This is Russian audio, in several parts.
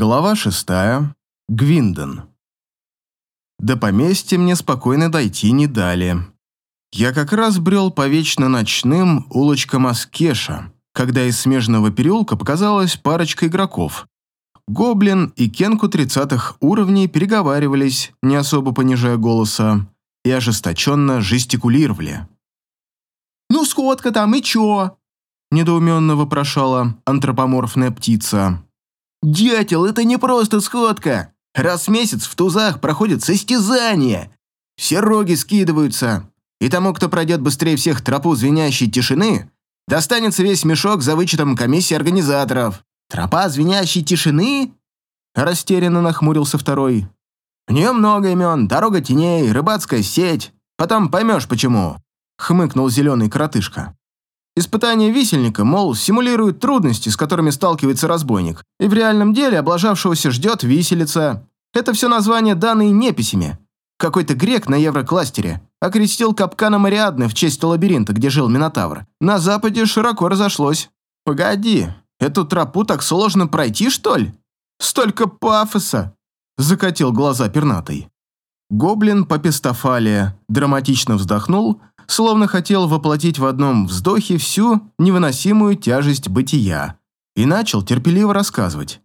Глава шестая. Гвинден. До поместья мне спокойно дойти не дали. Я как раз брел по вечно ночным улочкам Аскеша, когда из смежного переулка показалась парочка игроков. Гоблин и Кенку тридцатых уровней переговаривались, не особо понижая голоса, и ожесточенно жестикулировали. «Ну, сходка там, и чё?» – недоуменно вопрошала антропоморфная птица. «Дятел, это не просто сходка. Раз в месяц в тузах проходит состязание. Все роги скидываются, и тому, кто пройдет быстрее всех тропу звенящей тишины, достанется весь мешок за вычетом комиссии организаторов. Тропа звенящей тишины?» Растерянно нахмурился второй. «В нее много имен, дорога теней, рыбацкая сеть. Потом поймешь, почему», — хмыкнул зеленый коротышка. Испытание висельника, мол, симулирует трудности, с которыми сталкивается разбойник, и в реальном деле облажавшегося ждет виселица. Это все названия данные неписями. Какой-то грек на Еврокластере окрестил капканом Ариадны в честь лабиринта, где жил Минотавр. На Западе широко разошлось. Погоди, эту тропу так сложно пройти, что ли? Столько пафоса! Закатил глаза пернатый. Гоблин по пистофалия драматично вздохнул словно хотел воплотить в одном вздохе всю невыносимую тяжесть бытия, и начал терпеливо рассказывать.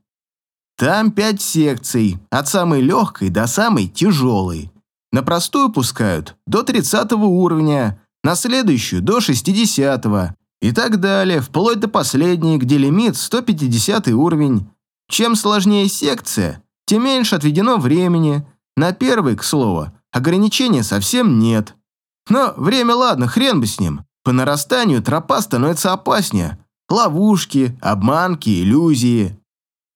Там пять секций, от самой легкой до самой тяжелой. На простую пускают до 30 уровня, на следующую до 60 и так далее, вплоть до последней, где лимит 150 уровень. Чем сложнее секция, тем меньше отведено времени. На первый, к слову, ограничения совсем нет. Но время ладно, хрен бы с ним. По нарастанию тропа становится опаснее. Ловушки, обманки, иллюзии.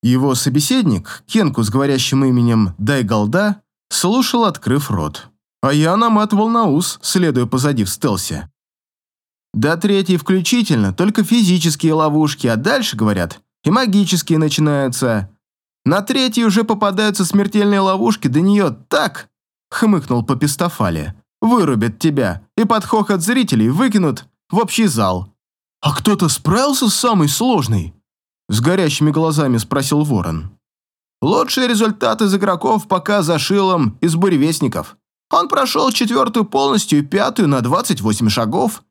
Его собеседник, Кенку с говорящим именем Дайгалда, слушал, открыв рот. А я наматывал на ус, следуя позади в стелсе. До третьей включительно, только физические ловушки, а дальше, говорят, и магические начинаются. На третьей уже попадаются смертельные ловушки, до нее так, хмыкнул по пистофале, Вырубят тебя и под хохот зрителей выкинут в общий зал. «А кто-то справился с самой сложной?» С горящими глазами спросил Ворон. «Лучшие результаты из игроков пока за Шилом из буревестников. Он прошел четвертую полностью и пятую на 28 шагов.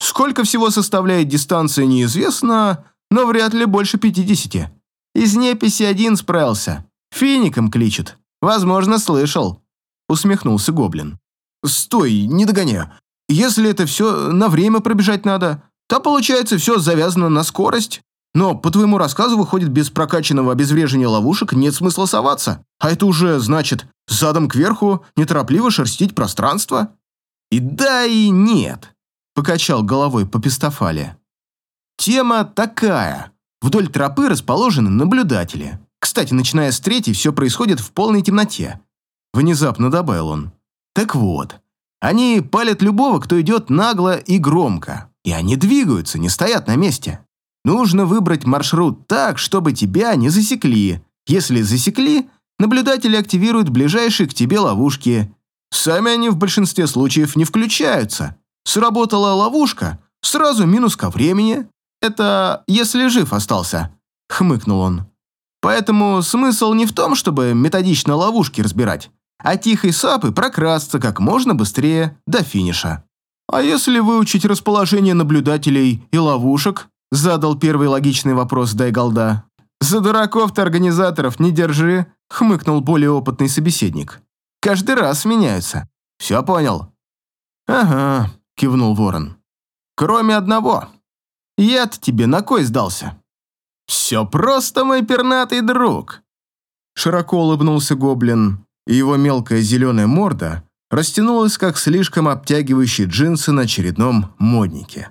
Сколько всего составляет дистанция, неизвестно, но вряд ли больше 50. Из неписи один справился. Фиником кличет. Возможно, слышал», — усмехнулся Гоблин. «Стой, не догоняю. Если это все на время пробежать надо, то, получается, все завязано на скорость. Но по твоему рассказу выходит, без прокачанного обезвреживания ловушек нет смысла соваться. А это уже, значит, задом кверху неторопливо шерстить пространство?» «И да, и нет», — покачал головой по пистофале. «Тема такая. Вдоль тропы расположены наблюдатели. Кстати, начиная с третьей, все происходит в полной темноте», — внезапно добавил он. Так вот, они палят любого, кто идет нагло и громко. И они двигаются, не стоят на месте. Нужно выбрать маршрут так, чтобы тебя не засекли. Если засекли, наблюдатели активируют ближайшие к тебе ловушки. Сами они в большинстве случаев не включаются. Сработала ловушка, сразу минус ко времени. Это если жив остался, хмыкнул он. Поэтому смысл не в том, чтобы методично ловушки разбирать, а тихой сапы прокрасться как можно быстрее до финиша. «А если выучить расположение наблюдателей и ловушек?» задал первый логичный вопрос Дайгалда. «За дураков-то организаторов не держи», хмыкнул более опытный собеседник. «Каждый раз меняются. Все понял?» «Ага», кивнул Ворон. «Кроме одного. Я-то тебе на кой сдался?» «Все просто, мой пернатый друг!» Широко улыбнулся Гоблин, и его мелкая зеленая морда растянулась, как слишком обтягивающие джинсы на очередном моднике.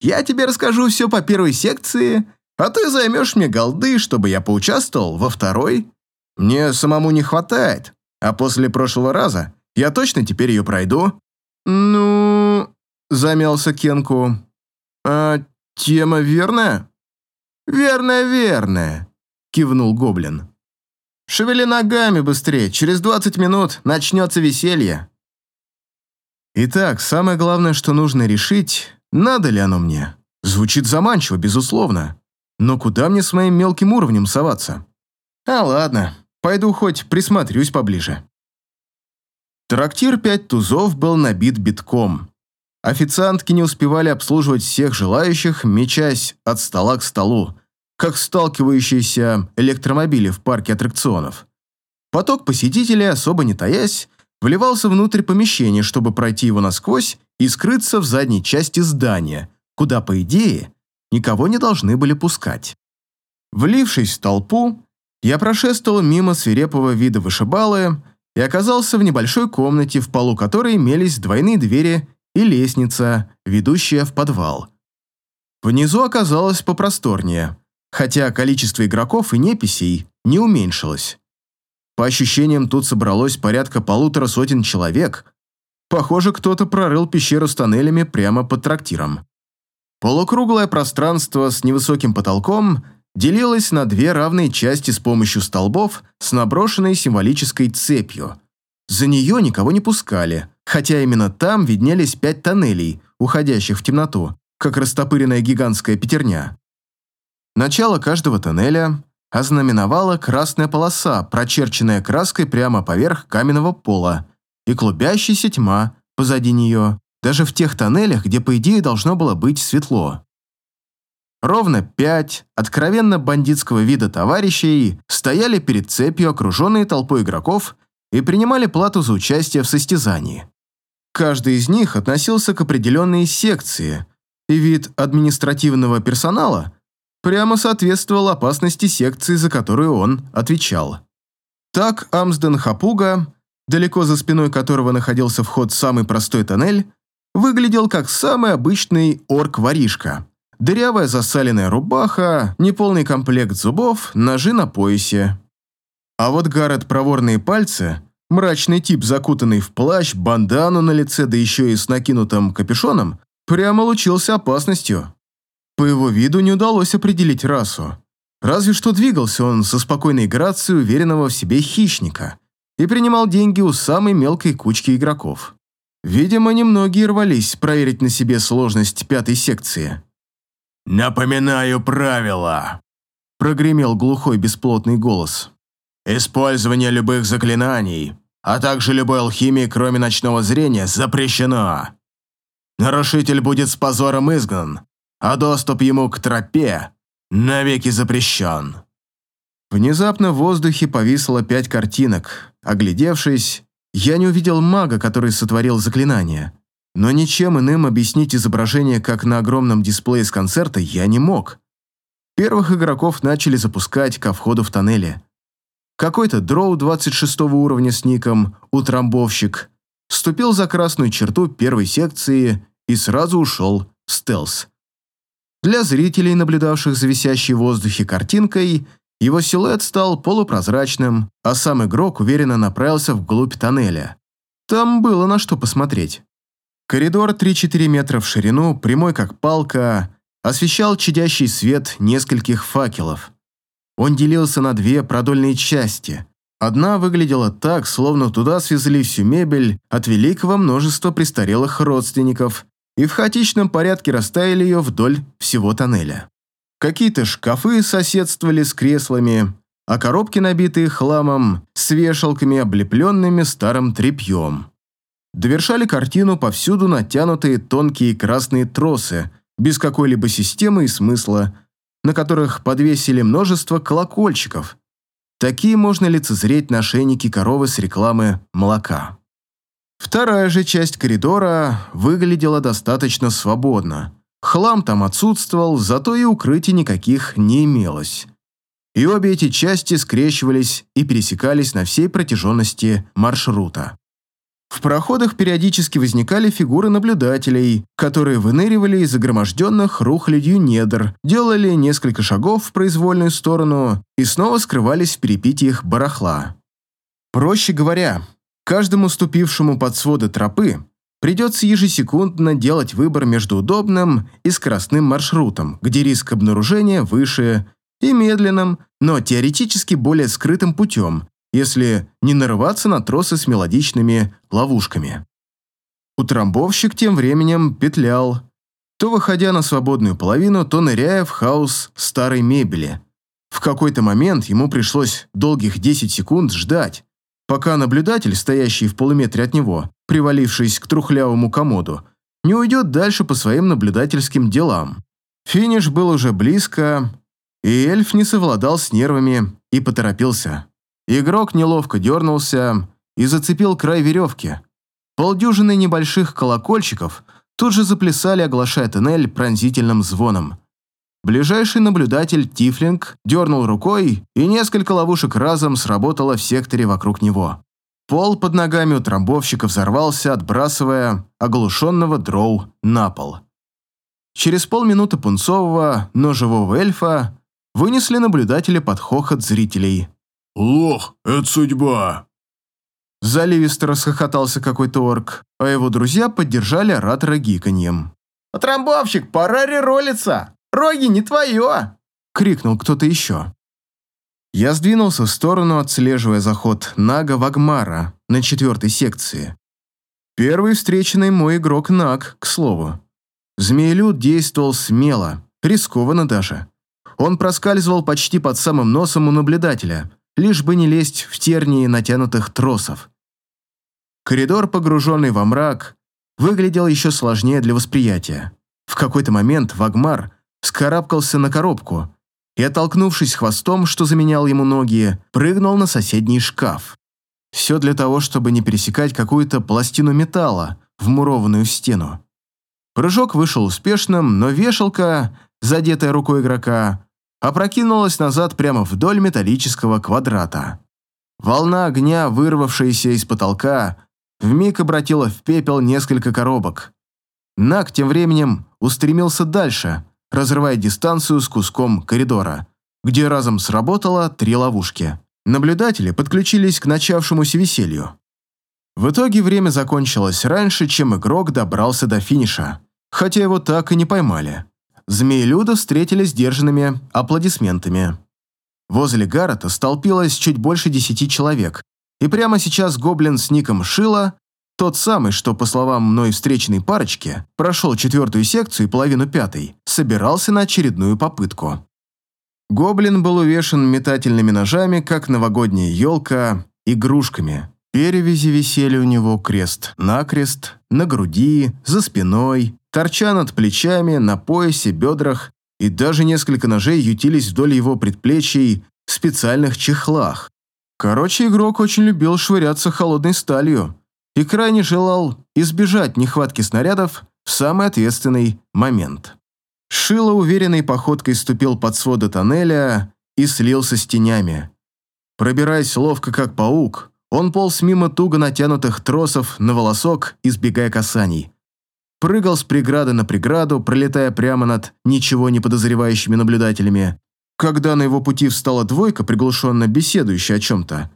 «Я тебе расскажу все по первой секции, а ты займешь мне голды, чтобы я поучаствовал во второй. Мне самому не хватает, а после прошлого раза я точно теперь ее пройду». «Ну...» – замялся Кенку. «А тема верная?» «Верная, верная», – кивнул Гоблин. Шевели ногами быстрее, через 20 минут начнется веселье. Итак, самое главное, что нужно решить, надо ли оно мне. Звучит заманчиво, безусловно. Но куда мне с моим мелким уровнем соваться? А ладно, пойду хоть присмотрюсь поближе. Трактир «Пять тузов» был набит битком. Официантки не успевали обслуживать всех желающих, мечась от стола к столу, как сталкивающиеся электромобили в парке аттракционов. Поток посетителей, особо не таясь, вливался внутрь помещения, чтобы пройти его насквозь и скрыться в задней части здания, куда, по идее, никого не должны были пускать. Влившись в толпу, я прошествовал мимо свирепого вида вышибалы и оказался в небольшой комнате, в полу которой имелись двойные двери и лестница, ведущая в подвал. Внизу оказалось попросторнее, хотя количество игроков и неписей не уменьшилось. По ощущениям, тут собралось порядка полутора сотен человек. Похоже, кто-то прорыл пещеру с тоннелями прямо под трактиром. Полукруглое пространство с невысоким потолком делилось на две равные части с помощью столбов с наброшенной символической цепью. За нее никого не пускали, хотя именно там виднелись пять тоннелей, уходящих в темноту, как растопыренная гигантская пятерня. Начало каждого тоннеля ознаменовала красная полоса, прочерченная краской прямо поверх каменного пола, и клубящаяся тьма позади нее, даже в тех тоннелях, где, по идее, должно было быть светло. Ровно пять откровенно бандитского вида товарищей стояли перед цепью, окруженные толпой игроков, и принимали плату за участие в состязании. Каждый из них относился к определенной секции, и вид административного персонала прямо соответствовал опасности секции, за которую он отвечал. Так Амсден Хапуга, далеко за спиной которого находился вход в самый простой тоннель, выглядел как самый обычный орк-воришка. Дырявая засаленная рубаха, неполный комплект зубов, ножи на поясе. А вот Гаррет проворные пальцы, мрачный тип, закутанный в плащ, бандану на лице, да еще и с накинутым капюшоном, прямо лучился опасностью. По его виду не удалось определить расу. Разве что двигался он со спокойной грацией уверенного в себе хищника и принимал деньги у самой мелкой кучки игроков. Видимо, немногие рвались проверить на себе сложность пятой секции. «Напоминаю правила», – прогремел глухой бесплотный голос. «Использование любых заклинаний, а также любой алхимии, кроме ночного зрения, запрещено. Нарушитель будет с позором изгнан, а доступ ему к тропе навеки запрещен». Внезапно в воздухе повисло пять картинок. Оглядевшись, я не увидел мага, который сотворил заклинание. Но ничем иным объяснить изображение, как на огромном дисплее с концерта, я не мог. Первых игроков начали запускать ко входу в тоннели. Какой-то дроу 26 уровня с ником «Утрамбовщик» вступил за красную черту первой секции и сразу ушел в стелс. Для зрителей, наблюдавших за висящей в воздухе картинкой, его силуэт стал полупрозрачным, а сам игрок уверенно направился вглубь тоннеля. Там было на что посмотреть. Коридор 3-4 метра в ширину, прямой как палка, освещал чадящий свет нескольких факелов. Он делился на две продольные части. Одна выглядела так, словно туда свезли всю мебель от великого множества престарелых родственников и в хаотичном порядке расставили ее вдоль всего тоннеля. Какие-то шкафы соседствовали с креслами, а коробки, набитые хламом, с вешалками, облепленными старым тряпьем. Довершали картину повсюду натянутые тонкие красные тросы, без какой-либо системы и смысла, на которых подвесили множество колокольчиков. Такие можно лицезреть на шейнике коровы с рекламы молока. Вторая же часть коридора выглядела достаточно свободно. Хлам там отсутствовал, зато и укрытий никаких не имелось. И обе эти части скрещивались и пересекались на всей протяженности маршрута. В проходах периодически возникали фигуры наблюдателей, которые выныривали из загроможденных рухлядью недр, делали несколько шагов в произвольную сторону и снова скрывались в перепитиях барахла. Проще говоря, каждому ступившему под своды тропы придется ежесекундно делать выбор между удобным и скоростным маршрутом, где риск обнаружения выше, и медленным, но теоретически более скрытым путем, если не нарываться на тросы с мелодичными ловушками. Утрамбовщик тем временем петлял, то выходя на свободную половину, то ныряя в хаос старой мебели. В какой-то момент ему пришлось долгих 10 секунд ждать, пока наблюдатель, стоящий в полуметре от него, привалившись к трухлявому комоду, не уйдет дальше по своим наблюдательским делам. Финиш был уже близко, и эльф не совладал с нервами и поторопился. Игрок неловко дернулся и зацепил край веревки. Полдюжины небольших колокольчиков тут же заплясали, оглашая тоннель пронзительным звоном. Ближайший наблюдатель Тифлинг дернул рукой, и несколько ловушек разом сработало в секторе вокруг него. Пол под ногами у трамбовщика взорвался, отбрасывая оглушенного дроу на пол. Через полминуты пунцового, но живого эльфа вынесли наблюдатели под хохот зрителей. «Лох, это судьба!» Заливисто расхохотался какой-то орк, а его друзья поддержали оратора гиканьем. «Трамбовщик, пора реролиться! Роги не твое!» — крикнул кто-то еще. Я сдвинулся в сторону, отслеживая заход Нага Вагмара на четвертой секции. Первый встреченный мой игрок Наг, к слову. Змеелюд действовал смело, рискованно даже. Он проскальзывал почти под самым носом у наблюдателя, лишь бы не лезть в тернии натянутых тросов. Коридор, погруженный во мрак, выглядел еще сложнее для восприятия. В какой-то момент Вагмар скарабкался на коробку, и, оттолкнувшись хвостом, что заменял ему ноги, прыгнул на соседний шкаф. Все для того, чтобы не пересекать какую-то пластину металла, вмурованную в стену. Прыжок вышел успешным, но вешалка, задетая рукой игрока, опрокинулась назад прямо вдоль металлического квадрата. Волна огня, вырвавшаяся из потолка, вмиг обратила в пепел несколько коробок. Нак тем временем устремился дальше, разрывая дистанцию с куском коридора, где разом сработало три ловушки. Наблюдатели подключились к начавшемуся веселью. В итоге время закончилось раньше, чем игрок добрался до финиша, хотя его так и не поймали. Змеелюда встретили сдержанными аплодисментами. Возле Гаррета столпилось чуть больше десяти человек, и прямо сейчас гоблин с ником Шила тот самый, что, по словам мной встреченной парочки, прошел четвертую секцию и половину пятой, собирался на очередную попытку. Гоблин был увешан метательными ножами, как новогодняя елка, игрушками. Перевязи висели у него крест-накрест, на груди, за спиной, торча над плечами, на поясе, бедрах, и даже несколько ножей ютились вдоль его предплечий в специальных чехлах. Короче, игрок очень любил швыряться холодной сталью, и крайне желал избежать нехватки снарядов в самый ответственный момент. Шило уверенной походкой ступил под своды тоннеля и слился с тенями. Пробираясь ловко, как паук, он полз мимо туго натянутых тросов на волосок, избегая касаний. Прыгал с преграды на преграду, пролетая прямо над ничего не подозревающими наблюдателями. Когда на его пути встала двойка, приглушенно беседующая о чем-то,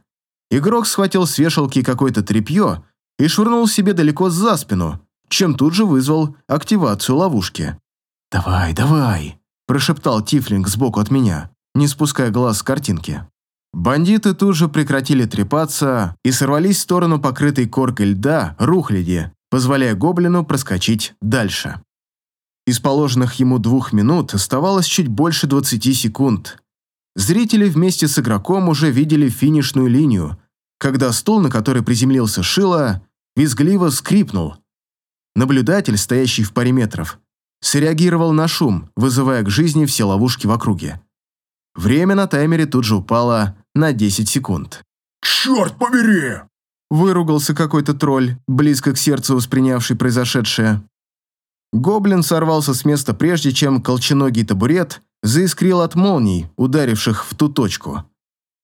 игрок схватил с вешалки какое-то тряпье и швырнул себе далеко за спину, чем тут же вызвал активацию ловушки. «Давай, давай!» – прошептал Тифлинг сбоку от меня, не спуская глаз с картинки. Бандиты тут же прекратили трепаться и сорвались в сторону покрытой коркой льда рухляди, позволяя гоблину проскочить дальше. Из положенных ему двух минут оставалось чуть больше 20 секунд. Зрители вместе с игроком уже видели финишную линию, когда стул, на который приземлился Шило, визгливо скрипнул. Наблюдатель, стоящий в паре метров, среагировал на шум, вызывая к жизни все ловушки в округе. Время на таймере тут же упало на 10 секунд. «Черт побери!» Выругался какой-то тролль, близко к сердцу воспринявший произошедшее. Гоблин сорвался с места прежде, чем колченогий табурет заискрил от молний, ударивших в ту точку.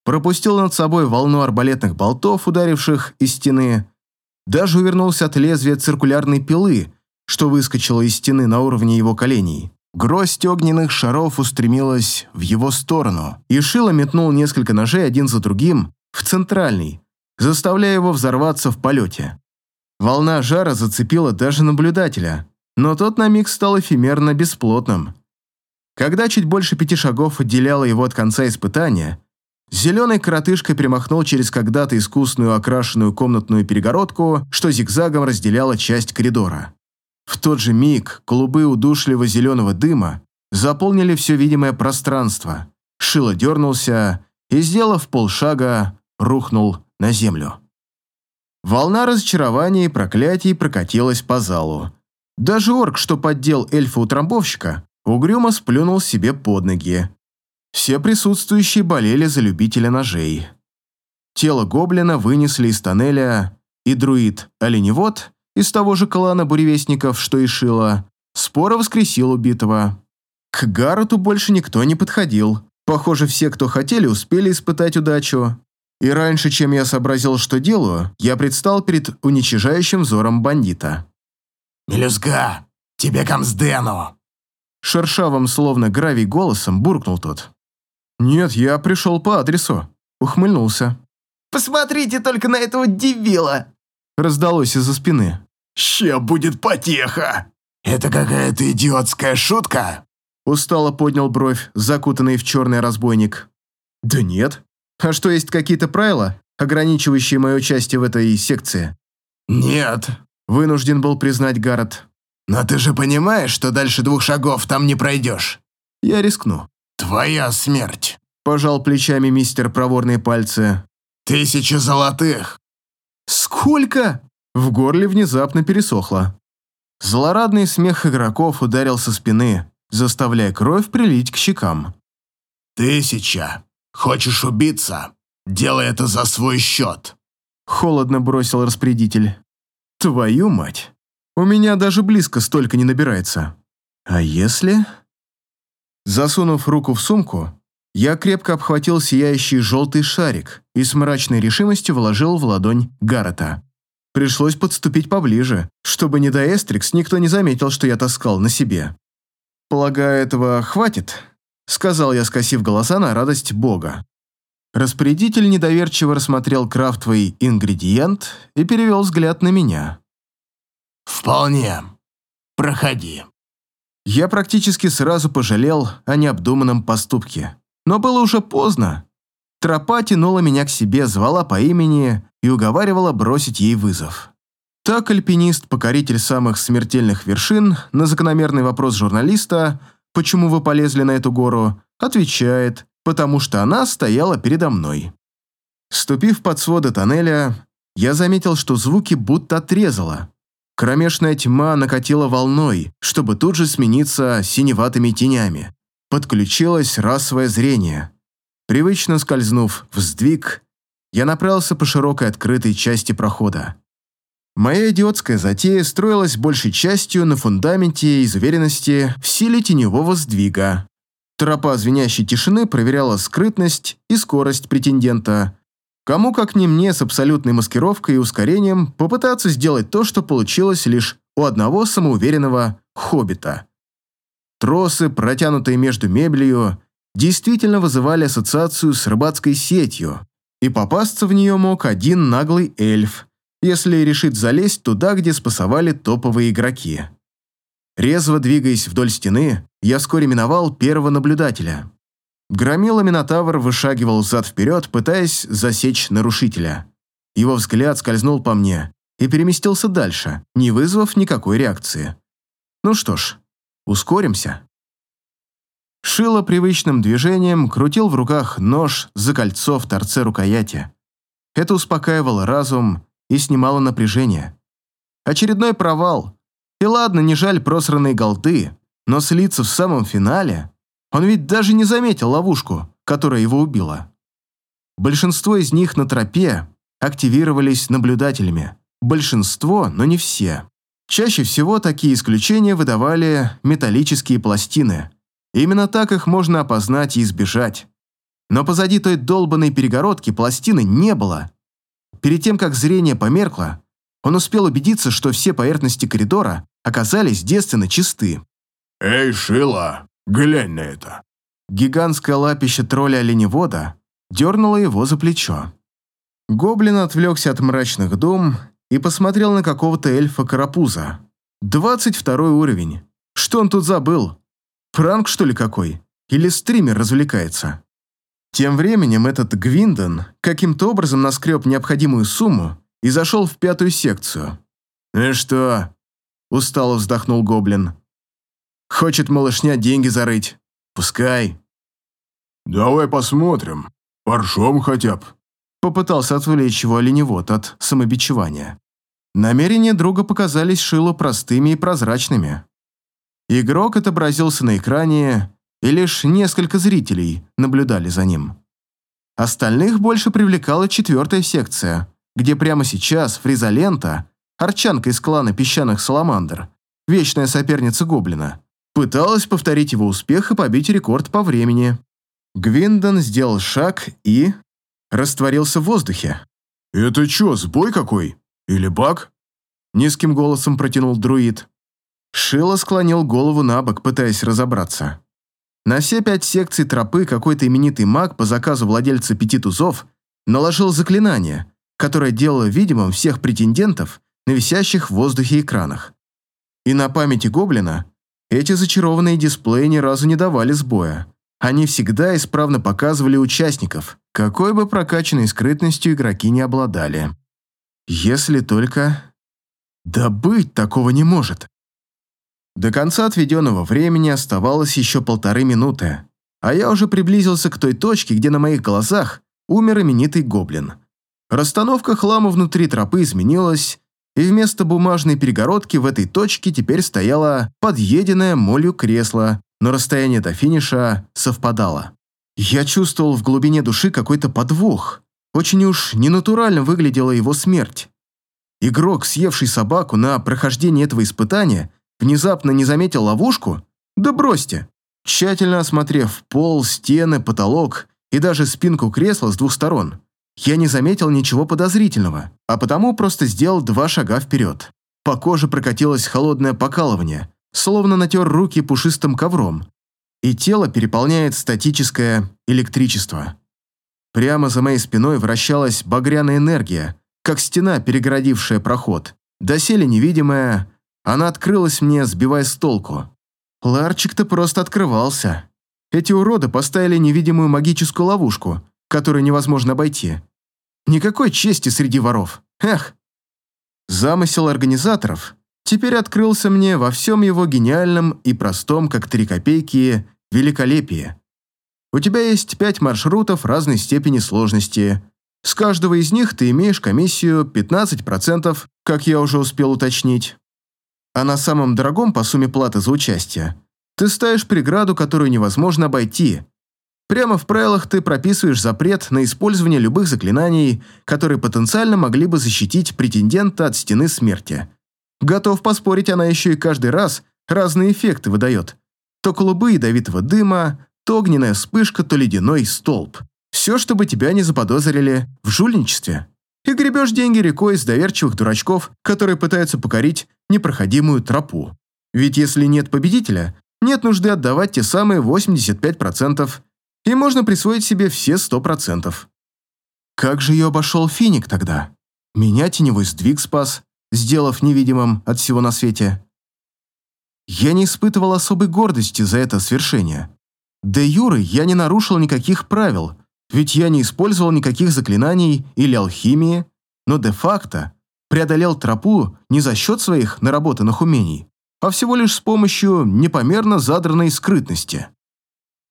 Пропустил над собой волну арбалетных болтов, ударивших из стены, даже увернулся от лезвия циркулярной пилы, что выскочило из стены на уровне его коленей. Гроздь огненных шаров устремилась в его сторону, и Шило метнул несколько ножей один за другим в центральный, заставляя его взорваться в полете. Волна жара зацепила даже наблюдателя, но тот на миг стал эфемерно бесплотным. Когда чуть больше пяти шагов отделяло его от конца испытания, Зеленый коротышка перемахнул через когда-то искусную окрашенную комнатную перегородку, что зигзагом разделяла часть коридора. В тот же миг клубы удушливого зеленого дыма заполнили все видимое пространство, Шило дернулся и, сделав полшага, рухнул на землю. Волна разочарования и проклятий прокатилась по залу. Даже орк, что поддел эльфа-утрамбовщика, угрюмо сплюнул себе под ноги. Все присутствующие болели за любителя ножей. Тело гоблина вынесли из тоннеля, и друид Оленевод из того же клана буревестников, что и Шила, споро воскресил убитого. К Гароту больше никто не подходил. Похоже, все, кто хотели, успели испытать удачу. И раньше, чем я сообразил, что делаю, я предстал перед уничижающим взором бандита. «Мелюзга, тебе камсдену!» Шершавым, словно гравий голосом, буркнул тот. «Нет, я пришел по адресу», — ухмыльнулся. «Посмотрите только на этого дебила!» Раздалось из-за спины. «Ща будет потеха!» «Это какая-то идиотская шутка?» Устало поднял бровь, закутанный в черный разбойник. «Да нет. А что, есть какие-то правила, ограничивающие мое участие в этой секции?» «Нет», — вынужден был признать Гаррет. «Но ты же понимаешь, что дальше двух шагов там не пройдешь?» «Я рискну». «Твоя смерть», — пожал плечами мистер проворные пальцы. «Тысяча золотых». «Сколько?» В горле внезапно пересохло. Злорадный смех игроков ударил со спины, заставляя кровь прилить к щекам. «Тысяча. Хочешь убиться? Делай это за свой счет!» Холодно бросил распорядитель. «Твою мать! У меня даже близко столько не набирается. А если...» Засунув руку в сумку, я крепко обхватил сияющий желтый шарик и с мрачной решимостью вложил в ладонь Гаррета. Пришлось подступить поближе, чтобы не до Эстрикс никто не заметил, что я таскал на себе. «Полагаю, этого хватит?» — сказал я, скосив глаза на радость Бога. Распорядитель недоверчиво рассмотрел крафтовый ингредиент и перевел взгляд на меня. «Вполне. Проходи». Я практически сразу пожалел о необдуманном поступке. Но было уже поздно. Тропа тянула меня к себе, звала по имени и уговаривала бросить ей вызов. Так альпинист-покоритель самых смертельных вершин на закономерный вопрос журналиста «Почему вы полезли на эту гору?» отвечает «Потому что она стояла передо мной». Ступив под своды тоннеля, я заметил, что звуки будто отрезало. Кромешная тьма накатила волной, чтобы тут же смениться синеватыми тенями. Подключилось расовое зрение. Привычно скользнув в сдвиг, я направился по широкой открытой части прохода. Моя идиотская затея строилась большей частью на фундаменте из уверенности в силе теневого сдвига. Тропа звенящей тишины проверяла скрытность и скорость претендента. Кому как не мне с абсолютной маскировкой и ускорением попытаться сделать то, что получилось лишь у одного самоуверенного хоббита. Тросы, протянутые между мебелью, действительно вызывали ассоциацию с рыбацкой сетью, и попасться в нее мог один наглый эльф – если решит залезть туда, где спасовали топовые игроки. Резво двигаясь вдоль стены, я вскоре миновал первого наблюдателя. Громила Минотавр вышагивал зад-вперед, пытаясь засечь нарушителя. Его взгляд скользнул по мне и переместился дальше, не вызвав никакой реакции. Ну что ж, ускоримся. Шило привычным движением крутил в руках нож за кольцо в торце рукояти. Это успокаивало разум и снимало напряжение. Очередной провал. И ладно, не жаль просранной голды, но слиться в самом финале... Он ведь даже не заметил ловушку, которая его убила. Большинство из них на тропе активировались наблюдателями. Большинство, но не все. Чаще всего такие исключения выдавали металлические пластины. Именно так их можно опознать и избежать. Но позади той долбанной перегородки пластины не было. Перед тем, как зрение померкло, он успел убедиться, что все поверхности коридора оказались девственно чисты. «Эй, Шила, глянь на это!» Гигантское лапище тролля-оленевода дернуло его за плечо. Гоблин отвлекся от мрачных дум и посмотрел на какого-то эльфа-карапуза. Двадцать второй уровень. Что он тут забыл? Пранк, что ли, какой? Или стример развлекается? Тем временем этот Гвиндон каким-то образом наскреб необходимую сумму и зашел в пятую секцию. «Ну что?» – устало вздохнул Гоблин. «Хочет малышня деньги зарыть. Пускай. Давай посмотрим. Паршом хотя бы. Попытался отвлечь его оленевод от самобичевания. Намерения друга показались Шилу простыми и прозрачными. Игрок отобразился на экране, и лишь несколько зрителей наблюдали за ним. Остальных больше привлекала четвертая секция, где прямо сейчас Фризалента, арчанка из клана песчаных саламандр, вечная соперница Гоблина, пыталась повторить его успех и побить рекорд по времени. Гвиндон сделал шаг и... растворился в воздухе. «Это чё, сбой какой? Или баг?» Низким голосом протянул друид. Шило склонил голову на бок, пытаясь разобраться. На все пять секций тропы какой-то именитый маг по заказу владельца пяти тузов наложил заклинание, которое делало видимым всех претендентов на висящих в воздухе экранах. И на памяти гоблина эти зачарованные дисплеи ни разу не давали сбоя. Они всегда исправно показывали участников, какой бы прокачанной скрытностью игроки не обладали. Если только... Да быть такого не может. До конца отведенного времени оставалось еще полторы минуты, а я уже приблизился к той точке, где на моих глазах умер именитый гоблин. Расстановка хлама внутри тропы изменилась, и вместо бумажной перегородки в этой точке теперь стояло подъеденное молью кресло, но расстояние до финиша совпадало. Я чувствовал в глубине души какой-то подвох. Очень уж ненатурально выглядела его смерть. Игрок, съевший собаку на прохождении этого испытания, внезапно не заметил ловушку? Да бросьте. Тщательно осмотрев пол, стены, потолок и даже спинку кресла с двух сторон, я не заметил ничего подозрительного, а потому просто сделал два шага вперед. По коже прокатилось холодное покалывание, словно натер руки пушистым ковром, и тело переполняет статическое электричество. Прямо за моей спиной вращалась багряная энергия, как стена, перегородившая проход, доселе невидимая, она открылась мне, сбивая с толку. Ларчик-то просто открывался. Эти уроды поставили невидимую магическую ловушку, которую невозможно обойти. Никакой чести среди воров. Эх! Замысел организаторов теперь открылся мне во всем его гениальном и простом, как три копейки, великолепии. У тебя есть пять маршрутов разной степени сложности. С каждого из них ты имеешь комиссию 15%, как я уже успел уточнить. А на самом дорогом по сумме платы за участие ты ставишь преграду, которую невозможно обойти. Прямо в правилах ты прописываешь запрет на использование любых заклинаний, которые потенциально могли бы защитить претендента от стены смерти. Готов поспорить, она еще и каждый раз разные эффекты выдает. То клубы ядовитого дыма, то огненная вспышка, то ледяной столб. Все, чтобы тебя не заподозрили в жульничестве и гребешь деньги рекой из доверчивых дурачков, которые пытаются покорить непроходимую тропу. Ведь если нет победителя, нет нужды отдавать те самые 85%, и можно присвоить себе все 100%. Как же ее обошел Финик тогда? Меня теневой сдвиг спас, сделав невидимым от всего на свете. Я не испытывал особой гордости за это свершение. Де юры я не нарушил никаких правил, ведь я не использовал никаких заклинаний или алхимии, но де-факто преодолел тропу не за счет своих наработанных умений, а всего лишь с помощью непомерно задранной скрытности.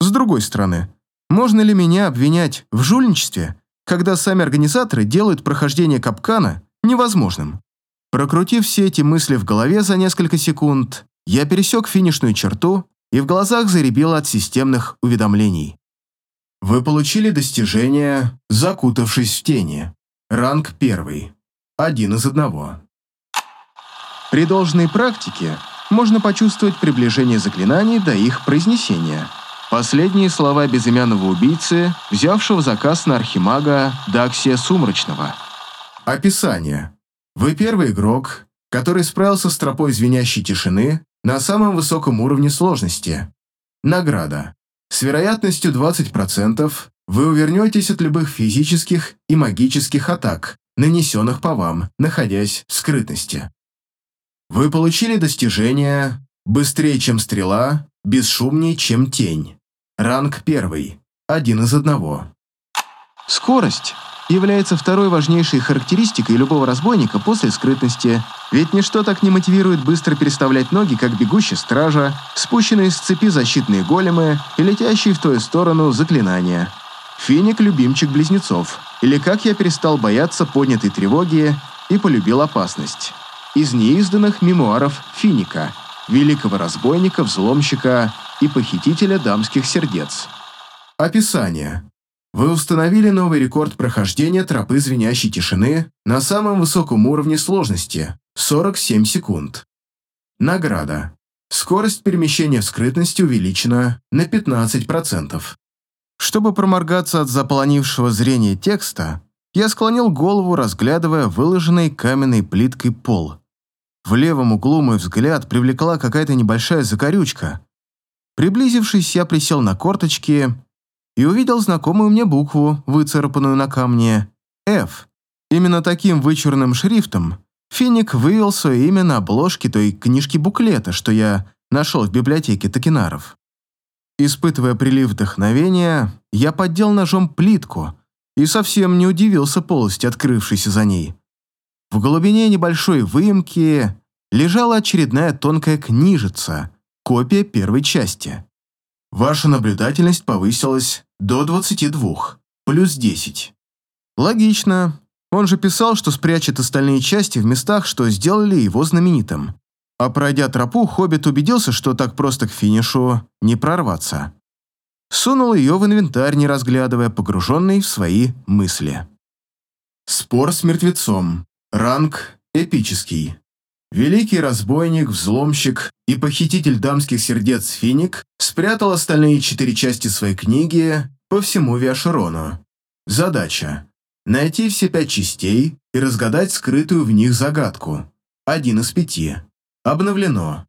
С другой стороны, можно ли меня обвинять в жульничестве, когда сами организаторы делают прохождение капкана невозможным? Прокрутив все эти мысли в голове за несколько секунд, я пересек финишную черту и в глазах заребило от системных уведомлений. Вы получили достижение, закутавшись в тени. Ранг первый. Один из одного. При должной практике можно почувствовать приближение заклинаний до их произнесения. Последние слова безымянного убийцы, взявшего заказ на архимага Даксия Сумрачного. Описание. Вы первый игрок, который справился с тропой звенящей тишины на самом высоком уровне сложности. Награда. С вероятностью 20% вы увернетесь от любых физических и магических атак, нанесенных по вам, находясь в скрытности. Вы получили достижение «Быстрее, чем стрела, бесшумнее, чем тень». Ранг первый. Один из одного. Скорость. является второй важнейшей характеристикой любого разбойника после скрытности, ведь ничто так не мотивирует быстро переставлять ноги, как бегущая стража, спущенные с цепи защитные големы и летящие в твою сторону заклинания. Финик – любимчик близнецов, или как я перестал бояться поднятой тревоги и полюбил опасность. Из неизданных мемуаров Финика, великого разбойника, взломщика и похитителя дамских сердец. Описание. Вы установили новый рекорд прохождения тропы звенящей тишины на самом высоком уровне сложности – 47 секунд. Награда. Скорость перемещения в скрытности увеличена на 15%. Чтобы проморгаться от заполонившего зрения текста, я склонил голову, разглядывая выложенный каменной плиткой пол. В левом углу мой взгляд привлекла какая-то небольшая закорючка. Приблизившись, я присел на корточки и увидел знакомую мне букву, выцарапанную на камне «F». Именно таким вычурным шрифтом Финик вывел свое имя на обложке той книжки-буклета, что я нашел в библиотеке Токинаров. Испытывая прилив вдохновения, я поддел ножом плитку и совсем не удивился полости, открывшейся за ней. В глубине небольшой выемки лежала очередная тонкая книжица, копия первой части. Ваша наблюдательность повысилась до 22, плюс 10. Логично. Он же писал, что спрячет остальные части в местах, что сделали его знаменитым. А пройдя тропу, Хоббит убедился, что так просто к финишу не прорваться. Сунул ее в инвентарь, не разглядывая, погруженный в свои мысли. Спор с мертвецом. Ранг эпический. Великий разбойник, взломщик и похититель дамских сердец Финик спрятал остальные четыре части своей книги по всему Виашерону. Задача – найти все пять частей и разгадать скрытую в них загадку. Один из пяти. Обновлено.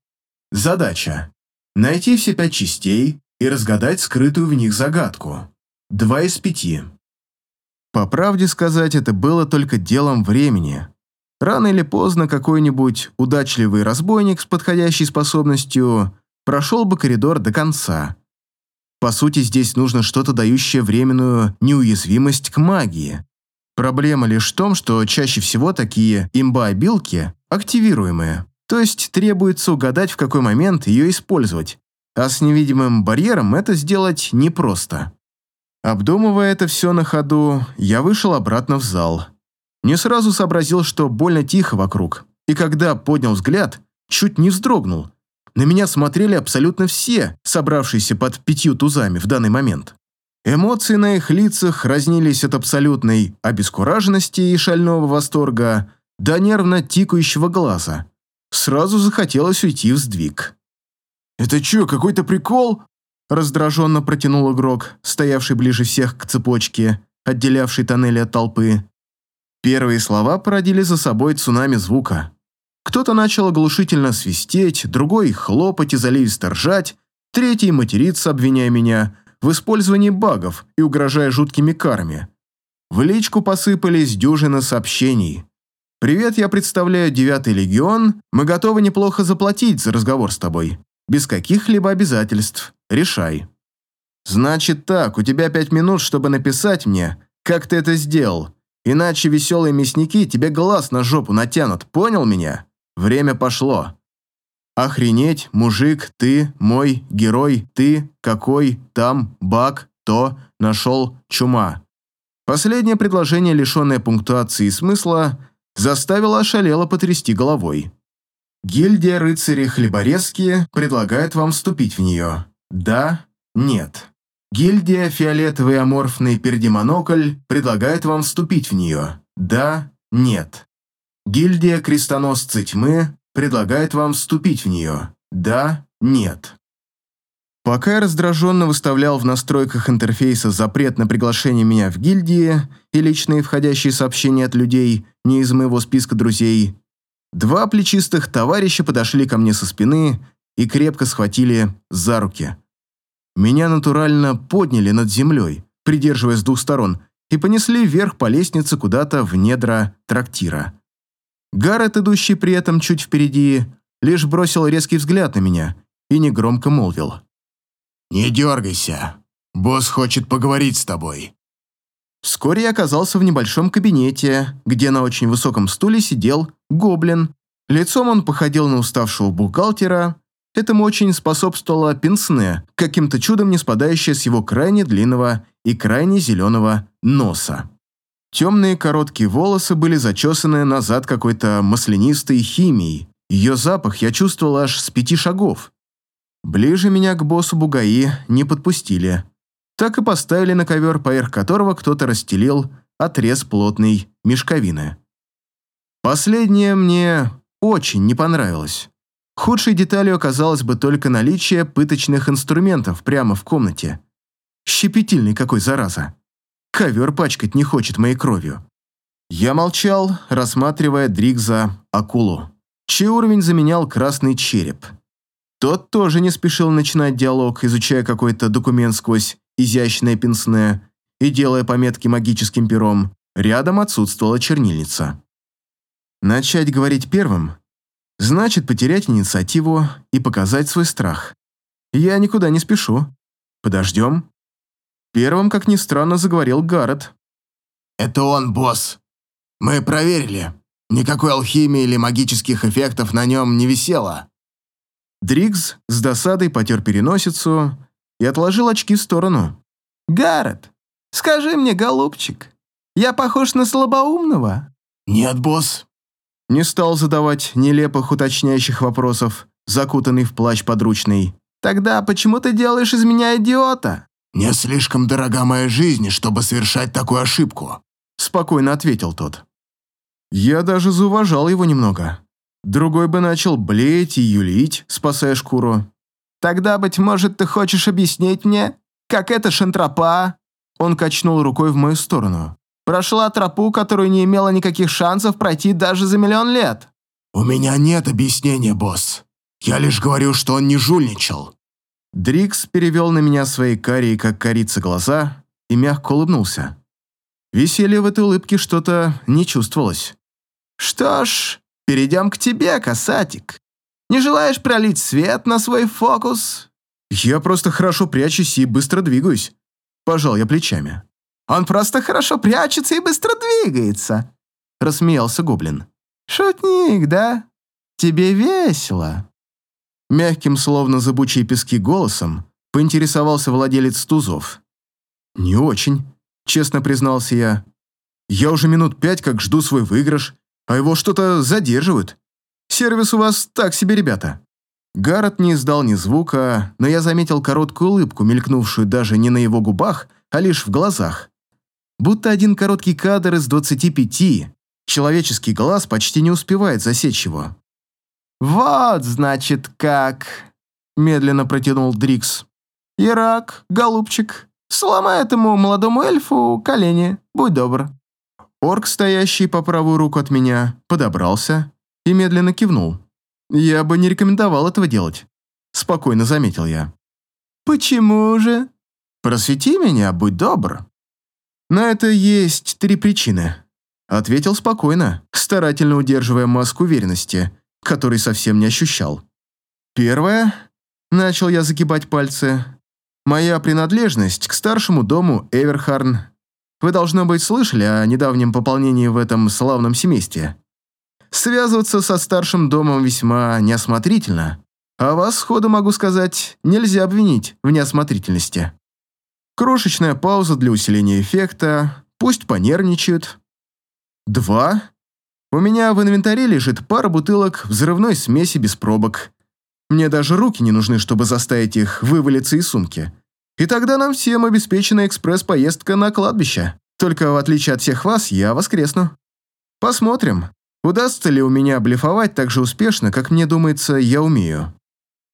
Задача – найти все пять частей и разгадать скрытую в них загадку. Два из пяти. По правде сказать, это было только делом времени. Рано или поздно какой-нибудь удачливый разбойник с подходящей способностью прошел бы коридор до конца. По сути, здесь нужно что-то дающее временную неуязвимость к магии. Проблема лишь в том, что чаще всего такие имба-обилки активируемые, то есть требуется угадать, в какой момент ее использовать, а с невидимым барьером это сделать непросто. Обдумывая это все на ходу, я вышел обратно в зал – не сразу сообразил, что больно тихо вокруг, и когда поднял взгляд, чуть не вздрогнул. На меня смотрели абсолютно все, собравшиеся под пятью тузами в данный момент. Эмоции на их лицах разнились от абсолютной обескураженности и шального восторга до нервно тикающего глаза. Сразу захотелось уйти в сдвиг. «Это что, какой-то прикол?» раздраженно протянул игрок, стоявший ближе всех к цепочке, отделявшей тоннели от толпы. Первые слова породили за собой цунами звука. Кто-то начал оглушительно свистеть, другой хлопать и заливисто ржать, третий материться, обвиняя меня в использовании багов и угрожая жуткими карами. В личку посыпались дюжины сообщений. «Привет, я представляю девятый легион. Мы готовы неплохо заплатить за разговор с тобой. Без каких-либо обязательств. Решай». «Значит так, у тебя пять минут, чтобы написать мне, как ты это сделал. Иначе веселые мясники тебе глаз на жопу натянут, понял меня? Время пошло. Охренеть, мужик, ты, мой, герой, ты, какой, там, баг, то, нашел, чума. Последнее предложение, лишенное пунктуации и смысла, заставило ошалело потрясти головой. Гильдия рыцарей Хлеборезские предлагает вам вступить в нее. Да, нет. Гильдия «Фиолетовый аморфный пердемонокль» предлагает вам вступить в нее. Да, нет. Гильдия «Крестоносцы тьмы» предлагает вам вступить в нее. Да, нет. Пока я раздраженно выставлял в настройках интерфейса запрет на приглашение меня в гильдии и личные входящие сообщения от людей не из моего списка друзей, два плечистых товарища подошли ко мне со спины и крепко схватили за руки. Меня натурально подняли над землей, придерживая с двух сторон, и понесли вверх по лестнице куда-то в недра трактира. Гаррет, идущий при этом чуть впереди, лишь бросил резкий взгляд на меня и негромко молвил. «Не дергайся. Босс хочет поговорить с тобой». Вскоре я оказался в небольшом кабинете, где на очень высоком стуле сидел гоблин. Лицом он походил на уставшего бухгалтера. Этому очень способствовало пенсне, каким-то чудом не спадающее с его крайне длинного и крайне зеленого носа. Темные короткие волосы были зачесаны назад какой-то маслянистой химией. Ее запах я чувствовал аж с пяти шагов. Ближе меня к боссу Бугаи не подпустили. Так и поставили на ковер, поверх которого кто-то расстелил отрез плотной мешковины. Последнее мне очень не понравилось. Худшей деталью оказалось бы только наличие пыточных инструментов прямо в комнате. Щепетильный какой, зараза. Ковер пачкать не хочет моей кровью. Я молчал, рассматривая Дригза акулу, чей уровень заменял красный череп. Тот тоже не спешил начинать диалог, изучая какой-то документ сквозь изящное пенсне и делая пометки магическим пером. Рядом отсутствовала чернильница. Начать говорить первым значит потерять инициативу и показать свой страх. Я никуда не спешу. Подождем. Первым, как ни странно, заговорил Гаррет. «Это он, босс. Мы проверили. Никакой алхимии или магических эффектов на нем не висело. Дригз с досадой потер переносицу и отложил очки в сторону. «Гаррет, скажи мне, голубчик, я похож на слабоумного?» «Нет, босс». Не стал задавать нелепых уточняющих вопросов, закутанный в плащ подручный. «Тогда почему ты делаешь из меня идиота?» «Не слишком дорога моя жизнь, чтобы совершать такую ошибку», спокойно ответил тот. Я даже зауважал его немного. Другой бы начал блеять и юлить, спасая шкуру. «Тогда, быть может, ты хочешь объяснить мне, как эта шантропа...» Он качнул рукой в мою сторону. «Прошла тропу, которую не имела никаких шансов пройти даже за миллион лет». «У меня нет объяснения, босс. Я лишь говорю, что он не жульничал». Дрикс перевел на меня свои карие, как корица, глаза и мягко улыбнулся. Веселье в этой улыбке что-то не чувствовалось. «Что ж, Перейдем к тебе, касатик. Не желаешь пролить свет на свой фокус?» «Я просто хорошо прячусь и быстро двигаюсь», – пожал я плечами. «Он просто хорошо прячется и быстро двигается», – рассмеялся гоблин. «Шутник, да? Тебе весело?» Мягким, словно зыбучие пески голосом, поинтересовался владелец тузов. «Не очень», – честно признался я. «Я уже минут пять как жду свой выигрыш, а его что-то задерживают. Сервис у вас так себе, ребята». Гаррет не издал ни звука, но я заметил короткую улыбку, мелькнувшую даже не на его губах, а лишь в глазах. Будто один короткий кадр из 25. Человеческий глаз почти не успевает засечь его. «Вот, значит, как...» – медленно протянул Дрикс. «Ирак, голубчик, сломай этому молодому эльфу колени, будь добр». Орк, стоящий по правую руку от меня, подобрался и медленно кивнул. «Я бы не рекомендовал этого делать», – спокойно заметил я. «Почему же?» «Просвети меня, будь добр». «На это есть три причины», – ответил спокойно, старательно удерживая маску уверенности, который совсем не ощущал. «Первое», – начал я загибать пальцы, – «моя принадлежность к старшему дому Эверхарн вы, должно быть, слышали о недавнем пополнении в этом славном семействе. Связываться со старшим домом весьма неосмотрительно, а вас, сходу могу сказать, нельзя обвинить в неосмотрительности. Крошечная пауза для усиления эффекта, пусть понервничают. Два. У меня в инвентаре лежит пара бутылок взрывной смеси без пробок. Мне даже руки не нужны, чтобы заставить их вывалиться из сумки. И тогда нам всем обеспечена экспресс-поездка на кладбище. Только в отличие от всех вас, я воскресну. Посмотрим, удастся ли у меня блефовать так же успешно, как мне думается, я умею.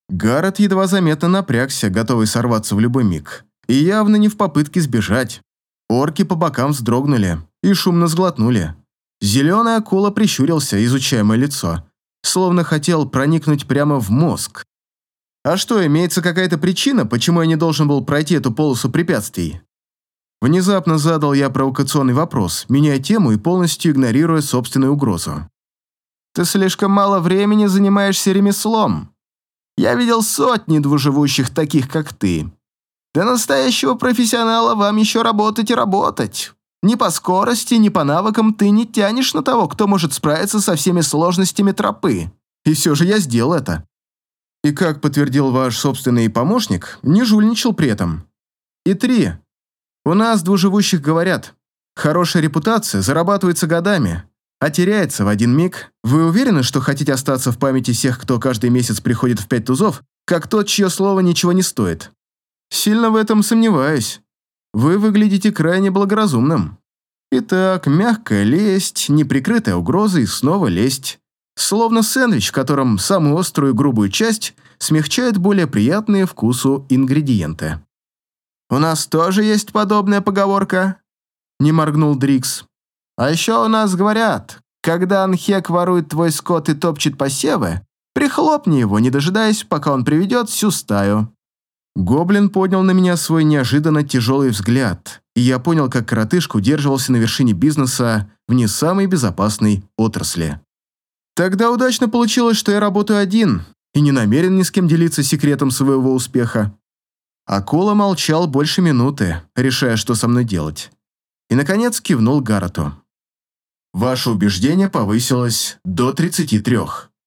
Гаррет едва заметно напрягся, готовый сорваться в любой миг. И явно не в попытке сбежать. Орки по бокам вздрогнули и шумно сглотнули. Зеленая акула прищурился, изучая мое лицо, словно хотел проникнуть прямо в мозг. А что, имеется какая-то причина, почему я не должен был пройти эту полосу препятствий? Внезапно задал я провокационный вопрос, меняя тему и полностью игнорируя собственную угрозу. «Ты слишком мало времени занимаешься ремеслом. Я видел сотни двуживущих таких, как ты. До настоящего профессионала вам еще работать и работать. Ни по скорости, ни по навыкам ты не тянешь на того, кто может справиться со всеми сложностями тропы. И все же я сделал это. И как подтвердил ваш собственный помощник, не жульничал при этом. И три. У нас, двуживущих, говорят, хорошая репутация зарабатывается годами, а теряется в один миг. Вы уверены, что хотите остаться в памяти всех, кто каждый месяц приходит в пять тузов, как тот, чье слово ничего не стоит? Сильно в этом сомневаюсь. Вы выглядите крайне благоразумным. Итак, мягкая лесть, неприкрытая угроза и снова лесть. Словно сэндвич, в котором самую острую и грубую часть смягчают более приятные вкусу ингредиенты. «У нас тоже есть подобная поговорка?» Не моргнул Дрикс. «А еще у нас говорят, когда Анхек ворует твой скот и топчет посевы, прихлопни его, не дожидаясь, пока он приведет всю стаю». Гоблин поднял на меня свой неожиданно тяжелый взгляд, и я понял, как коротышка удерживался на вершине бизнеса в не самой безопасной отрасли. Тогда удачно получилось, что я работаю один и не намерен ни с кем делиться секретом своего успеха. Акула молчал больше минуты, решая, что со мной делать. И, наконец, кивнул Гаррету. «Ваше убеждение повысилось до 33,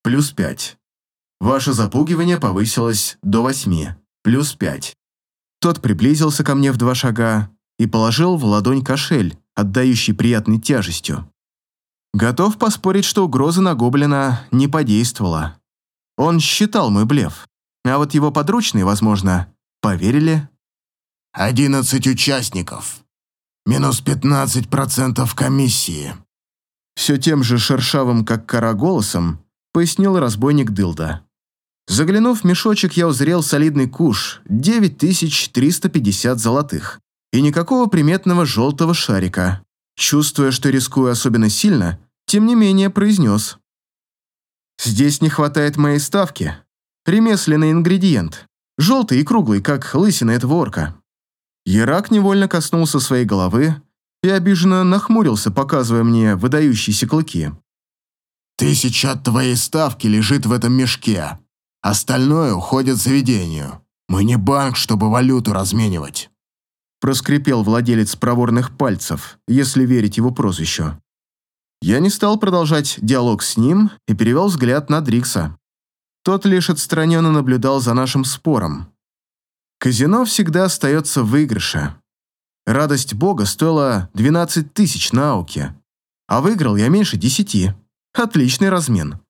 плюс 5. Ваше запугивание повысилось до 8, плюс 5». Тот приблизился ко мне в два шага и положил в ладонь кошель, отдающий приятной тяжестью. Готов поспорить, что угроза на гоблина не подействовала. Он считал мой блеф, а вот его подручные, возможно, поверили. «Одиннадцать участников. Минус пятнадцать процентов комиссии». Все тем же шершавым, как кора, голосом пояснил разбойник Дылда. Заглянув в мешочек, я узрел солидный куш, 9350 золотых, и никакого приметного желтого шарика. Чувствуя, что рискую особенно сильно, тем не менее произнес. «Здесь не хватает моей ставки. Ремесленный ингредиент. Желтый и круглый, как лысина этого орка». Ярак невольно коснулся своей головы и обиженно нахмурился, показывая мне выдающиеся клыки. «Тысяча твоей ставки лежит в этом мешке. Остальное уходит заведению. Мы не банк, чтобы валюту разменивать» проскрипел владелец проворных пальцев, если верить его прозвищу. Я не стал продолжать диалог с ним и перевел взгляд на Дрикса. Тот лишь отстраненно наблюдал за нашим спором. Казино всегда остается в выигрыше. Радость Бога стоила 12 тысяч на ауке, а выиграл я меньше десяти. Отличный размен.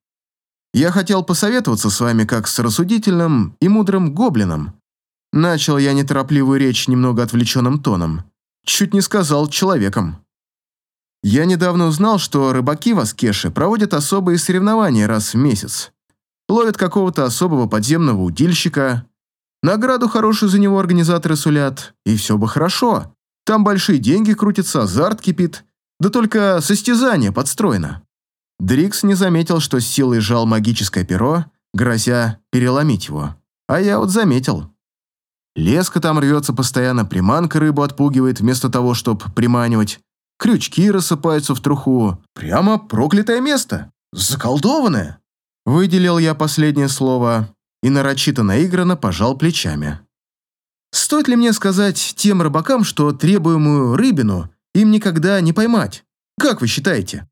Я хотел посоветоваться с вами как с рассудительным и мудрым гоблином, Начал я неторопливую речь немного отвлеченным тоном. Чуть не сказал человеком. Я недавно узнал, что рыбаки в Аскеше проводят особые соревнования раз в месяц. Ловят какого-то особого подземного удильщика. Награду хорошую за него организаторы сулят. И все бы хорошо. Там большие деньги крутятся, азарт кипит. Да только состязание подстроено. Дрикс не заметил, что с силой жал магическое перо, грозя переломить его. А я вот заметил. Леска там рвется постоянно, приманка рыбу отпугивает вместо того, чтобы приманивать. Крючки рассыпаются в труху. Прямо проклятое место. Заколдованное. Выделил я последнее слово и нарочито наигранно пожал плечами. Стоит ли мне сказать тем рыбакам, что требуемую рыбину им никогда не поймать? Как вы считаете?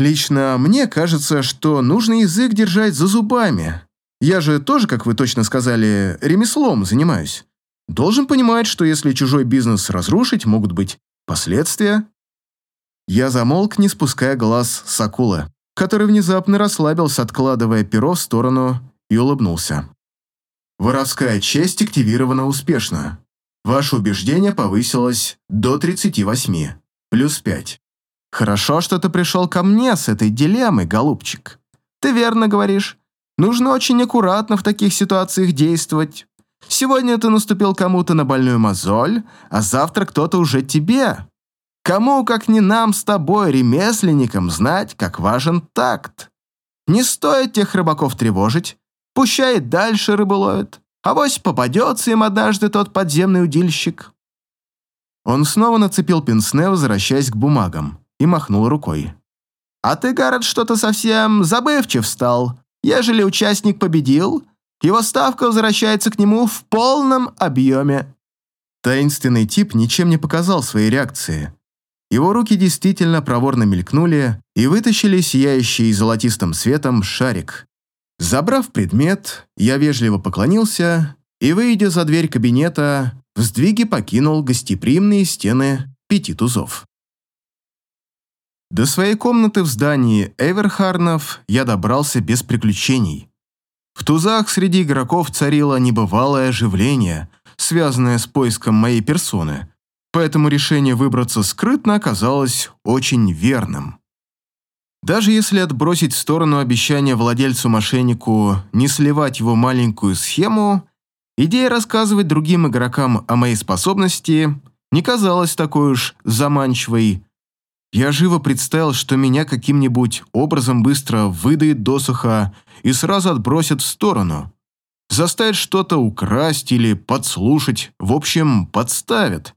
Лично мне кажется, что нужно язык держать за зубами, я же тоже, как вы точно сказали, ремеслом занимаюсь. Должен понимать, что если чужой бизнес разрушить, могут быть последствия. Я замолк, не спуская глаз с акулы, который внезапно расслабился, откладывая перо в сторону, и улыбнулся. Воровская честь активирована успешно. Ваше убеждение повысилось до 38, плюс 5. Хорошо, что ты пришел ко мне с этой дилеммой, голубчик. Ты верно говоришь. Нужно очень аккуратно в таких ситуациях действовать. Сегодня ты наступил кому-то на больную мозоль, а завтра кто-то уже тебе. Кому, как не нам с тобой, ремесленникам, знать, как важен такт. Не стоит тех рыбаков тревожить, пущай дальше рыбу ловят. Авось попадется им однажды тот подземный удильщик. Он снова нацепил пенсне, возвращаясь к бумагам, и махнул рукой. «А ты, Гаррет, что-то совсем забывчив стал. Ежели участник победил, его ставка возвращается к нему в полном объеме. Таинственный тип ничем не показал своей реакции, Его руки действительно проворно мелькнули и вытащили сияющий золотистым светом шарик. Забрав предмет, я вежливо поклонился и, выйдя за дверь кабинета, в сдвиге покинул гостеприимные стены пяти тузов. До своей комнаты в здании Эверхарнов я добрался без приключений. В тузах среди игроков царило небывалое оживление, связанное с поиском моей персоны, поэтому решение выбраться скрытно оказалось очень верным. Даже если отбросить в сторону обещания владельцу-мошеннику не сливать его маленькую схему, идея рассказывать другим игрокам о моей способности не казалась такой уж заманчивой. Я живо представил, что меня каким-нибудь образом быстро выдает досуха и сразу отбросят в сторону. Заставят что-то украсть или подслушать, в общем, подставят.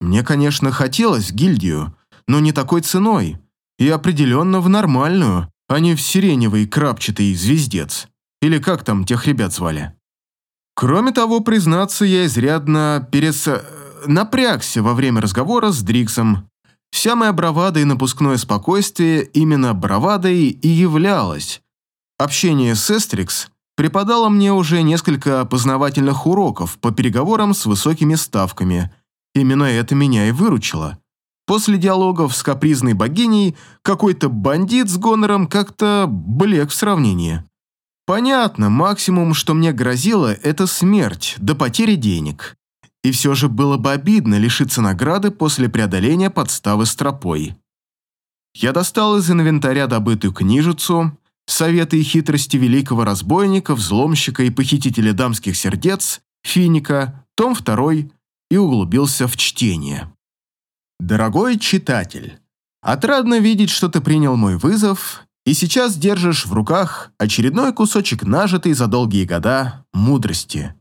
Мне, конечно, хотелось гильдию, но не такой ценой. И определенно в нормальную, а не в сиреневый крапчатый звездец. Или как там тех ребят звали. Кроме того, признаться, я изрядно перес... напрягся во время разговора с Дриксом. Вся моя бравада и напускное спокойствие именно бравадой и являлось. Общение с Эстрикс преподало мне уже несколько познавательных уроков по переговорам с высокими ставками – Именно это меня и выручило. После диалогов с капризной богиней какой-то бандит с гонором как-то блек в сравнении. Понятно, максимум, что мне грозило, это смерть до потери денег. И все же было бы обидно лишиться награды после преодоления подставы с тропой. Я достал из инвентаря добытую книжицу, советы и хитрости великого разбойника, взломщика и похитителя дамских сердец, финика, том 2, и углубился в чтение. «Дорогой читатель, отрадно видеть, что ты принял мой вызов и сейчас держишь в руках очередной кусочек нажитой за долгие года мудрости.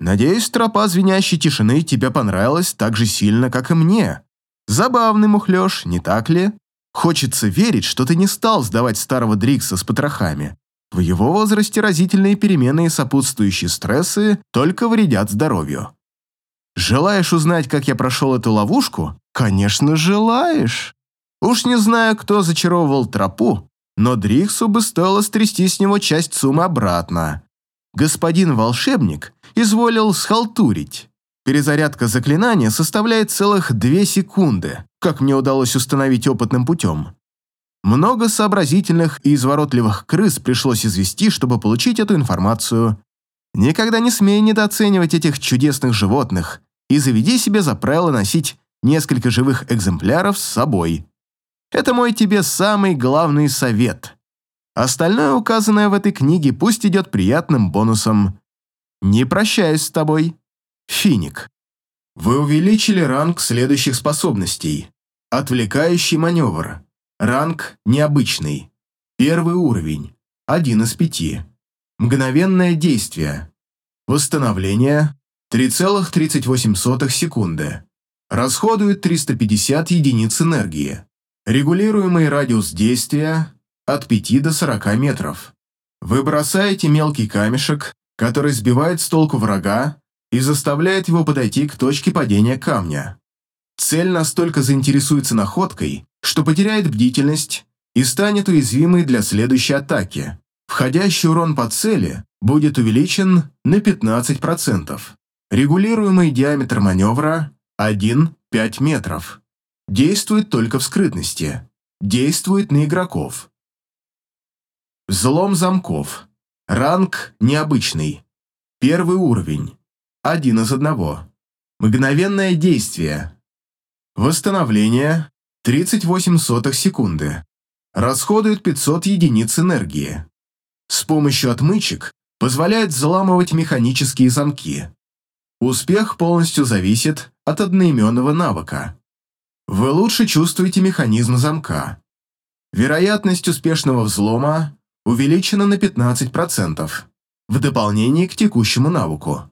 Надеюсь, тропа звенящей тишины тебе понравилась так же сильно, как и мне. Забавный мухлёж, не так ли? Хочется верить, что ты не стал сдавать старого Дрикса с потрохами. В его возрасте разительные перемены и сопутствующие стрессы только вредят здоровью. Желаешь узнать, как я прошел эту ловушку? Конечно, желаешь. Уж не знаю, кто зачаровывал тропу, но Дриксу бы стоило стрясти с него часть суммы обратно. Господин волшебник изволил схалтурить. Перезарядка заклинания составляет целых две секунды, как мне удалось установить опытным путем. Много сообразительных и изворотливых крыс пришлось извести, чтобы получить эту информацию. Никогда не смей недооценивать этих чудесных животных и заведи себе за правило носить несколько живых экземпляров с собой. Это мой тебе самый главный совет. Остальное, указанное в этой книге, пусть идет приятным бонусом. Не прощаюсь с тобой. Финик. Вы увеличили ранг следующих способностей. Отвлекающий маневр. Ранг необычный. Первый уровень. Один из пяти. Мгновенное действие. Восстановление 3,38 секунды. Расходует 350 единиц энергии. Регулируемый радиус действия от 5 до 40 метров. Вы бросаете мелкий камешек, который сбивает с толку врага и заставляет его подойти к точке падения камня. Цель настолько заинтересуется находкой, что потеряет бдительность и станет уязвимой для следующей атаки. Входящий урон по цели будет увеличен на 15%. Регулируемый диаметр маневра 1-5 метров. Действует только в скрытности. Действует на игроков. Взлом замков. Ранг необычный. Первый уровень. Один из одного. Мгновенное действие. Восстановление 38 сотых секунды. Расходует 500 единиц энергии. С помощью отмычек позволяет взламывать механические замки. Успех полностью зависит от одноименного навыка. Вы лучше чувствуете механизм замка. Вероятность успешного взлома увеличена на 15%, в дополнение к текущему навыку.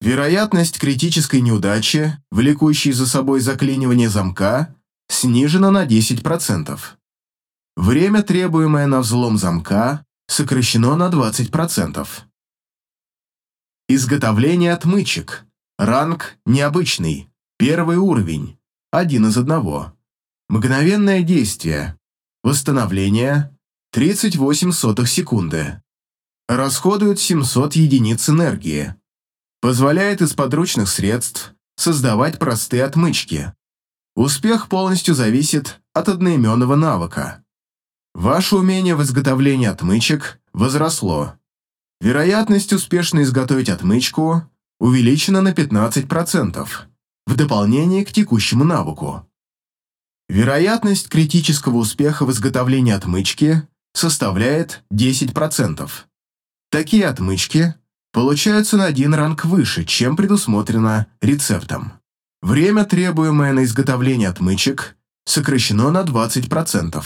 Вероятность критической неудачи, влекущей за собой заклинивание замка, снижена на 10%. Время, требуемое на взлом замка, сокращено на 20%. Изготовление отмычек. Ранг необычный. Первый уровень. Один из одного. Мгновенное действие. Восстановление 38 сотых секунды. Расходует 700 единиц энергии. Позволяет из подручных средств создавать простые отмычки. Успех полностью зависит от одноименного навыка. Ваше умение в изготовлении отмычек возросло. Вероятность успешно изготовить отмычку увеличена на 15%, в дополнение к текущему навыку. Вероятность критического успеха в изготовлении отмычки составляет 10%. Такие отмычки получаются на один ранг выше, чем предусмотрено рецептом. Время, требуемое на изготовление отмычек, сокращено на 20%.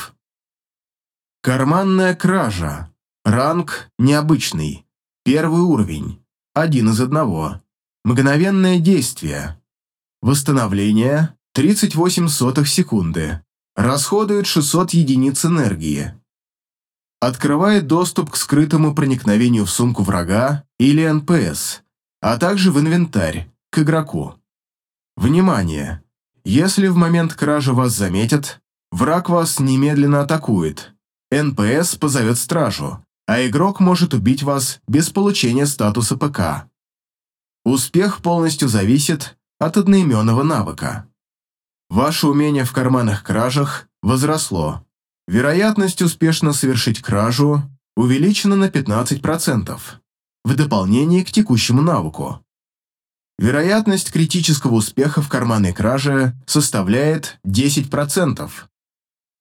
Карманная кража. Ранг необычный. Первый уровень. Один из одного. Мгновенное действие. Восстановление 38 сотых секунды. Расходует 600 единиц энергии. Открывает доступ к скрытому проникновению в сумку врага или НПС, а также в инвентарь, к игроку. Внимание! Если в момент кражи вас заметят, враг вас немедленно атакует. НПС позовет стражу, а игрок может убить вас без получения статуса ПК. Успех полностью зависит от одноименного навыка. Ваше умение в карманных кражах возросло. Вероятность успешно совершить кражу увеличена на 15%, в дополнение к текущему навыку. Вероятность критического успеха в карманной краже составляет 10%.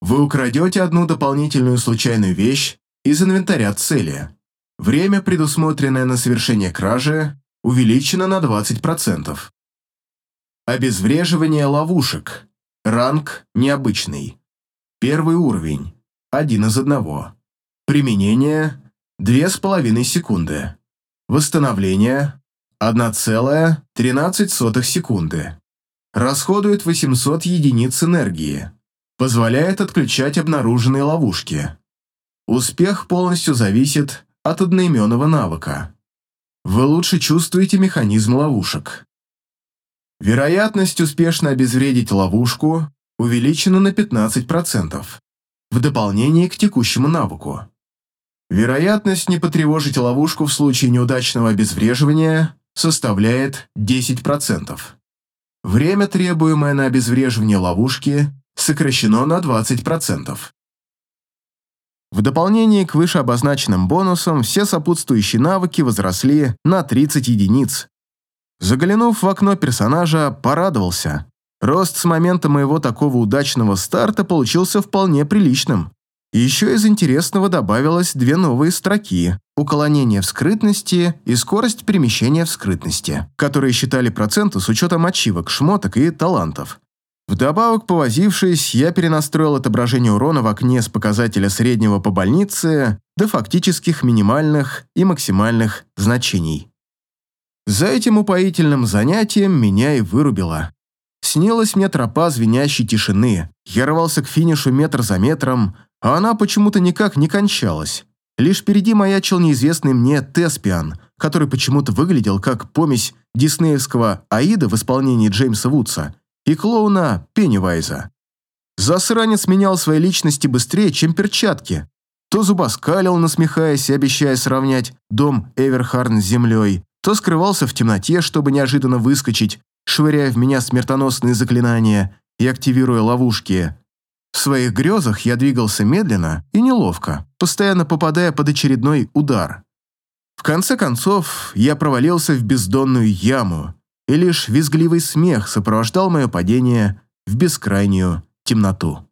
Вы украдете одну дополнительную случайную вещь из инвентаря цели. Время, предусмотренное на совершение кражи, увеличено на 20%. Обезвреживание ловушек. Ранг необычный. Первый уровень. Один из одного. Применение. 2,5 секунды. Восстановление. 1,13 секунды. Расходует 800 единиц энергии. Позволяет отключать обнаруженные ловушки. Успех полностью зависит от одноименного навыка. Вы лучше чувствуете механизм ловушек. Вероятность успешно обезвредить ловушку увеличена на 15%, в дополнение к текущему навыку. Вероятность не потревожить ловушку в случае неудачного обезвреживания составляет 10%. Время, требуемое на обезвреживание ловушки, сокращено на 20%. В дополнение к вышеобозначенным бонусам, все сопутствующие навыки возросли на 30 единиц, Заглянув в окно персонажа, порадовался. Рост с момента моего такого удачного старта получился вполне приличным. Еще из интересного добавилось две новые строки – уклонение в скрытности и скорость перемещения в скрытности, которые считали проценты с учетом ачивок, шмоток и талантов. Вдобавок, повозившись, я перенастроил отображение урона в окне с показателя среднего по больнице до фактических минимальных и максимальных значений. За этим упоительным занятием меня и вырубило. Снилась мне тропа звенящей тишины. Я рвался к финишу метр за метром, а она почему-то никак не кончалась. Лишь впереди маячил неизвестный мне Теспиан, который почему-то выглядел как помесь диснеевского Аида в исполнении Джеймса Вудса и клоуна Пеннивайза. Засранец менял свои личности быстрее, чем перчатки. То зубоскалил, насмехаясь и обещая сравнять дом Эверхарн с землей, то скрывался в темноте, чтобы неожиданно выскочить, швыряя в меня смертоносные заклинания и активируя ловушки. В своих грезах я двигался медленно и неловко, постоянно попадая под очередной удар. В конце концов, я провалился в бездонную яму, и лишь визгливый смех сопровождал мое падение в бескрайнюю темноту.